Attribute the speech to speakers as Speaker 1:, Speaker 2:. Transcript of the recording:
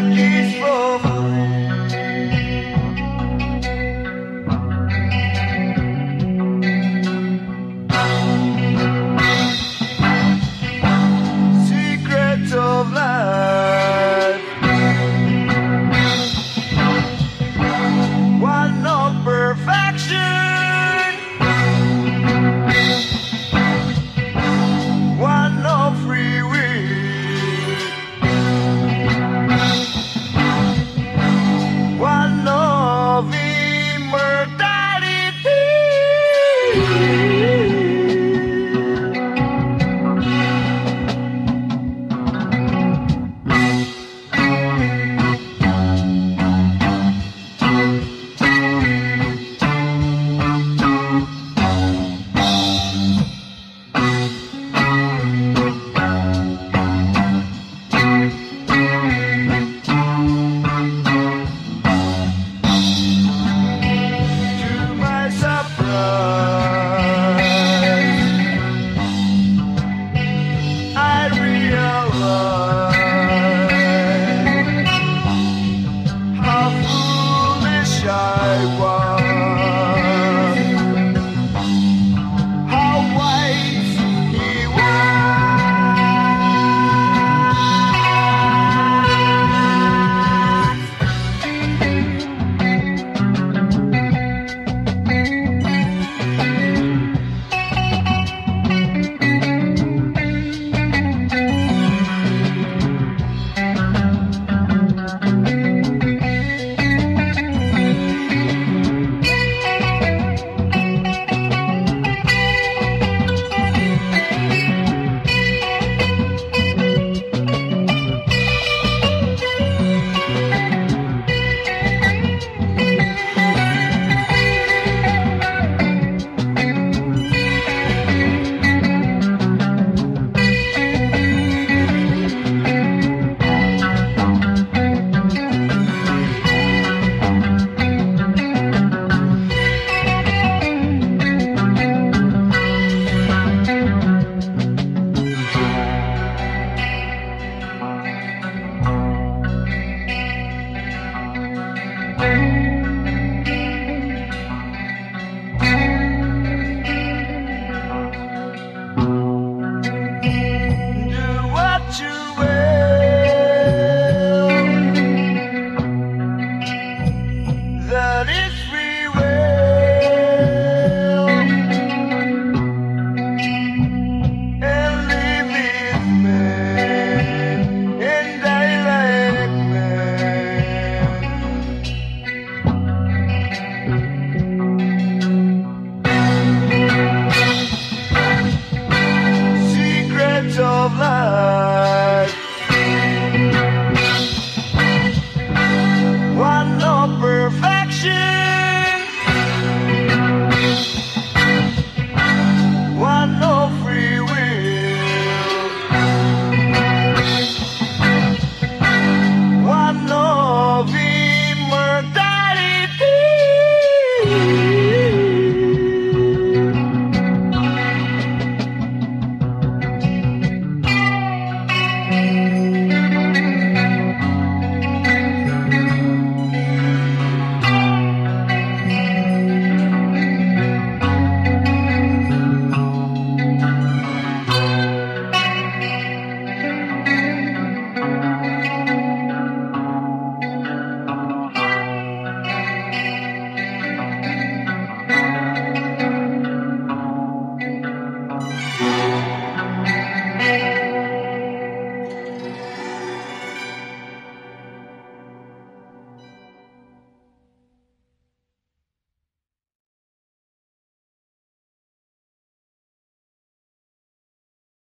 Speaker 1: keys from life.